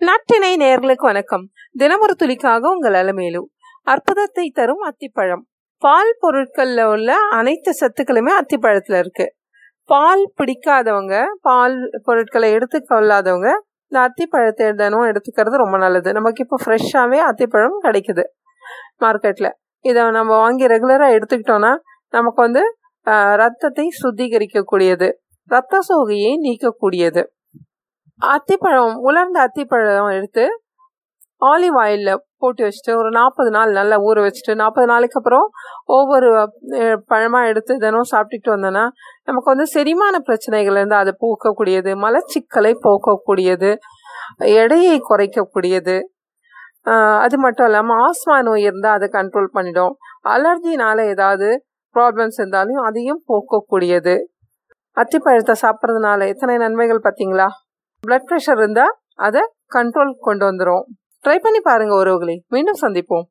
நாட்டினை நேர்களுக்கு வணக்கம். தினமொரு துளிக்காக உங்கள் அலமேலு. அற்புதத்தை தரும் அத்திப்பழம். பால் பொருட்கள்ல உள்ள அனைத்து சத்துக்களுமே அத்திப்பழத்துல இருக்கு. பால் பிடிக்காதவங்க பால் பொருட்களை எடுத்துக்கொள்ளாதவங்க இந்த அத்திப்பழத்தை தினம் எடுத்துக்கிறது ரொம்ப நல்லது. நமக்கு இப்போ ஃப்ரெஷ்ஷாகவே அத்திப்பழம் கிடைக்குது மார்க்கெட்டில் இதை நம்ம வாங்கி ரெகுலராக எடுத்துக்கிட்டோன்னா நமக்கு வந்து ரத்தத்தை சுத்திகரிக்கக்கூடியது. ரத்த சோகையை நீக்கக்கூடியது. அத்திப்பழம் உலர்ந்த அத்திப்பழம் எடுத்து ஆலிவ் ஆயிலில் போட்டு வச்சுட்டு ஒரு நாற்பது நாள் நல்லா ஊற வச்சுட்டு நாற்பது நாளைக்கு அப்புறம் ஒவ்வொரு பழமாக எடுத்து தினம் சாப்பிட்டுட்டு வந்தோன்னா நமக்கு வந்து செரிமான பிரச்சனைகள் இருந்து அதை போக்கக்கூடியது மலச்சிக்கலை போக்கக்கூடியது எடையை குறைக்கக்கூடியது. அது மட்டும் இல்லாமல் ஆஸ்மா நோய் இருந்தால் அதை கண்ட்ரோல் பண்ணிடும். அலர்ஜினால ஏதாவது ப்ராப்ளம்ஸ் இருந்தாலும் அதையும் போக்கக்கூடியது. அத்திப்பழத்தை சாப்பிட்றதுனால எத்தனை நன்மைகள் பார்த்தீங்களா? பிளட் ப்ரெஷர் இருந்தால் அதை கண்ட்ரோல் கொண்டு வந்துடும் ட்ரை பண்ணி பாருங்க உறவுகளை. மீண்டும் சந்திப்போம்.